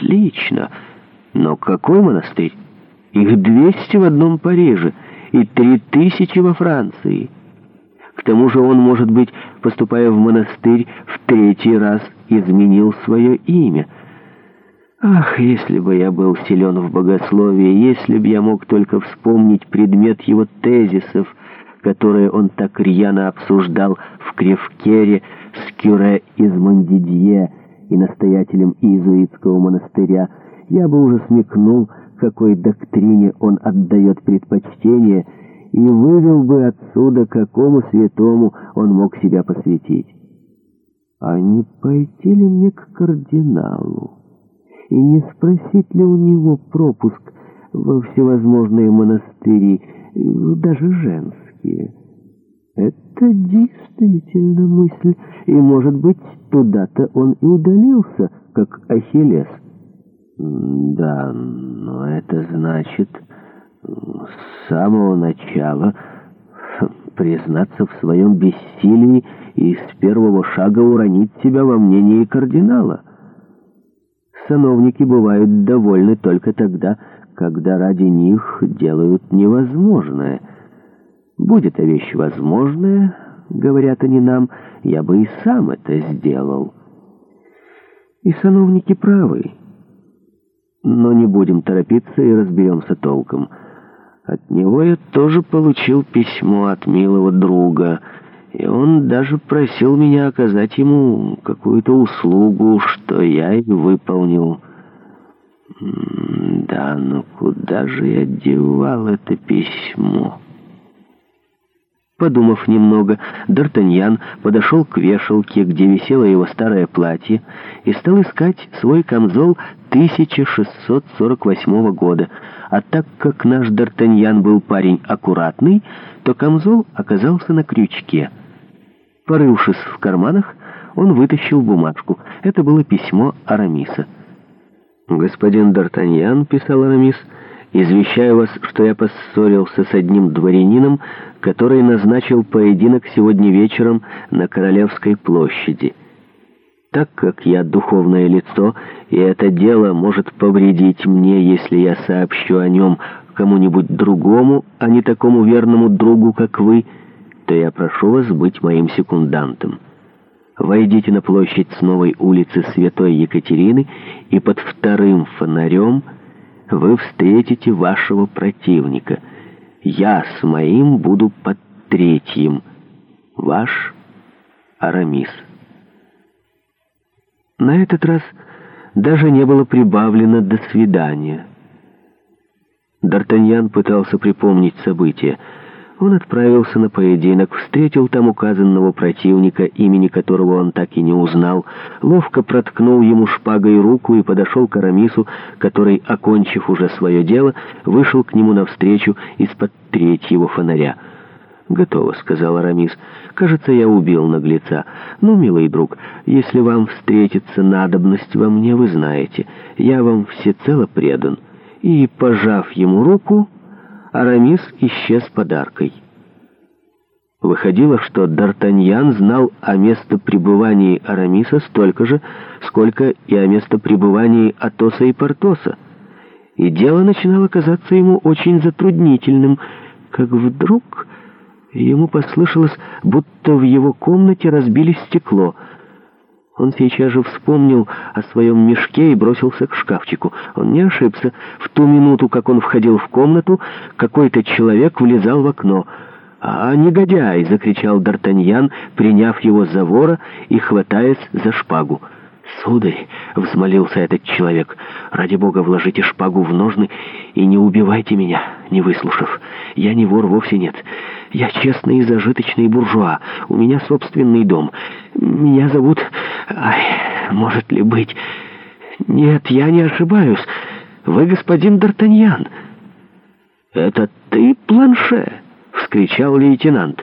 отлично. Но какой монастырь? Их 200 в одном Париже и 3000 во Франции. К тому же он, может быть, поступая в монастырь, в третий раз изменил свое имя. Ах, если бы я был силен в богословии, если бы я мог только вспомнить предмет его тезисов, которые он так рьяно обсуждал в Кревкере с Кюре из Мандидье, и настоятелем иезуитского монастыря, я бы уже смекнул, какой доктрине он отдает предпочтение, и вывел бы отсюда, какому святому он мог себя посвятить. А не пойти ли мне к кардиналу? И не спросить ли у него пропуск во всевозможные монастыри, даже женские?» Это действительно мысль, и, может быть, туда-то он и удалился, как Ахиллес. Да, но это значит, с самого начала признаться в своем бессилии и с первого шага уронить себя во мнении кардинала. Сановники бывают довольны только тогда, когда ради них делают невозможное — Будет а вещь возможная, говорят они нам, я бы и сам это сделал. И сановники правы. Но не будем торопиться и разберемся толком. От него я тоже получил письмо от милого друга, и он даже просил меня оказать ему какую-то услугу, что я и выполнил. Да, но куда же я девал это письмо?» Подумав немного, Д'Артаньян подошел к вешалке, где висело его старое платье, и стал искать свой камзол 1648 года. А так как наш Д'Артаньян был парень аккуратный, то камзол оказался на крючке. Порывшись в карманах, он вытащил бумажку. Это было письмо Арамиса. «Господин Д'Артаньян», — писал Арамис, — извещаю вас, что я поссорился с одним дворянином, который назначил поединок сегодня вечером на Королевской площади. Так как я духовное лицо, и это дело может повредить мне, если я сообщу о нем кому-нибудь другому, а не такому верному другу, как вы, то я прошу вас быть моим секундантом. Войдите на площадь с новой улицы Святой Екатерины и под вторым фонарем — вы встретите вашего противника. Я с моим буду под третьим. Ваш Арамис. На этот раз даже не было прибавлено «до свидания». Д'Артаньян пытался припомнить события. Он отправился на поединок, встретил там указанного противника, имени которого он так и не узнал, ловко проткнул ему шпагой руку и подошел к Арамису, который, окончив уже свое дело, вышел к нему навстречу из-под третьего фонаря. «Готово», — сказал Арамис. «Кажется, я убил наглеца. Ну, милый друг, если вам встретится надобность во мне, вы знаете. Я вам всецело предан». И, пожав ему руку, Арамис исчез подаркой. Выходило, что Д'Артаньян знал о местопребывании Арамиса столько же, сколько и о местопребывании Атоса и Портоса. И дело начинало казаться ему очень затруднительным, как вдруг ему послышалось, будто в его комнате разбили стекло — он сейчас же вспомнил о своем мешке и бросился к шкафчику. Он не ошибся. В ту минуту, как он входил в комнату, какой-то человек влезал в окно. «А, негодяй!» — закричал Д'Артаньян, приняв его за вора и хватаясь за шпагу. «Сударь!» — взмолился этот человек. «Ради бога, вложите шпагу в ножны и не убивайте меня, не выслушав. Я не вор вовсе нет. Я честный и зажиточный буржуа. У меня собственный дом. Меня зовут Ай, может ли быть... Нет, я не ошибаюсь. Вы господин Д'Артаньян. Это ты, Планше? Вскричал лейтенант.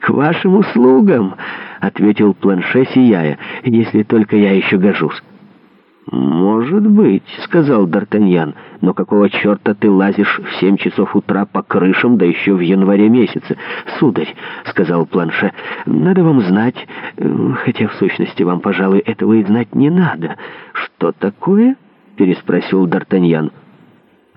К вашим услугам, ответил Планше, сияя, если только я еще гожусь. «Может быть», — сказал Д'Артаньян, — «но какого черта ты лазишь в семь часов утра по крышам, да еще в январе месяце?» «Сударь», — сказал Планше, — «надо вам знать, э, хотя в сущности вам, пожалуй, этого и знать не надо». «Что такое?» — переспросил Д'Артаньян.